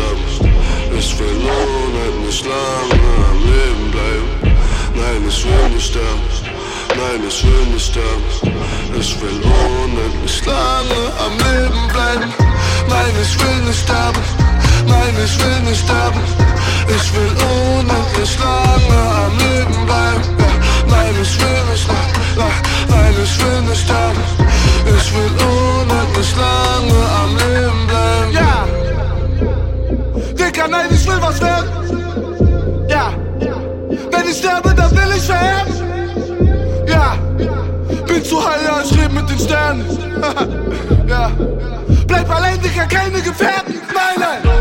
sterben. Ich will Lohnheit nicht lange am Leben bleiben. Nein, ich will nicht sterben. Nein, ich will nicht sterben. Ich will Lohnheit nicht lange am Leben bleiben. Nein, ich will nicht sterben. Nein, ich will nicht sterben. Ich will ich sterbe, dann will ich vererben. Ja. Bin zu ja, ich rede mit den Sternen. ja. Bleib allein, Dicker, keine Gefährten. Nein, nein.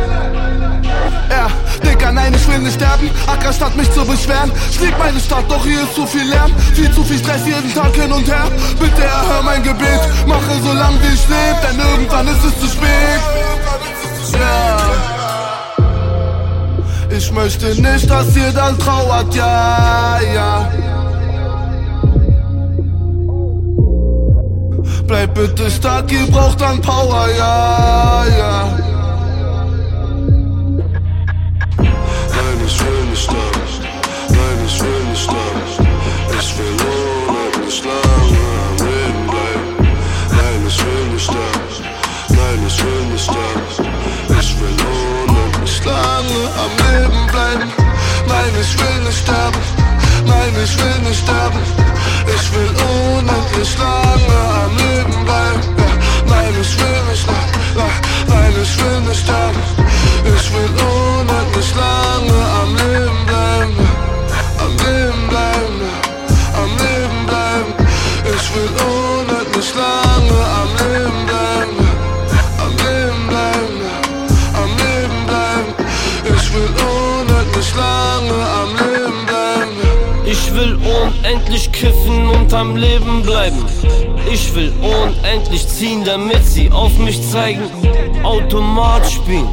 Ja, Digga, nein, ich will nicht sterben. Acker statt mich zu beschweren. Ich lieb meine Stadt, doch hier ist zu viel Lärm. Viel zu viel Stress jeden Tag hin und her. Bitte erhör mein Gebet. Mache so lang wie ich leb, denn irgendwann ist es zu spät. Ich möchte nicht, dass ihr dann trauert, ja, ja. Bleib bitte stark, ihr braucht dann Power, ja, ja. Nein, ich will nicht sterben. Nein, ich will nicht sterben. Ich will unendlich lange am Leben bleiben. Nein, ich will nicht sterben. Nein, ich will nicht sterben. Ich will unendlich lange am Bleiben. Nein, ich will nicht sterben. Nein, ich will nicht sterben. Ich will unendlich lange am Leben bleiben. Will unendlich kiffen und am Leben bleiben. Ich will unendlich ziehen, damit sie auf mich zeigen. Automat spielen.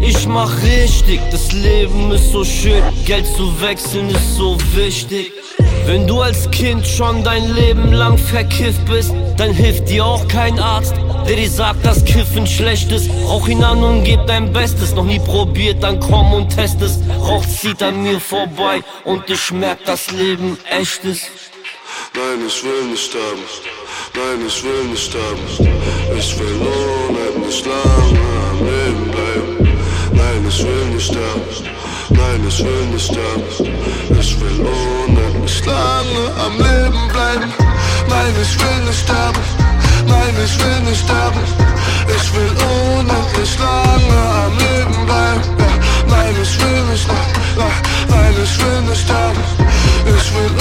Ich mach richtig, das Leben ist so schön. Geld zu wechseln ist so wichtig. Wenn du als Kind schon dein Leben lang verkifft bist, dann hilft dir auch kein Arzt, der dir sagt, dass Kiffen schlecht ist. Rauch ihn an und gib dein Bestes. Noch nie probiert, dann komm und test es. Rauch zieht an mir vorbei und ich merk, das Leben echt ist. Nein, ich will nicht sterben. Nein, ich will nicht sterben. Ich will unendlich lange am Leben bleiben. Nein, ich will nicht sterben. Nein, ich will nicht sterben. Ich will unendlich lange am Leben bleiben. Nein, ich will nicht sterben. ich will nicht sterben Ich will unendlich lange am Leben bleiben Nein, ich will nicht, nein, ich will nicht sterben Ich will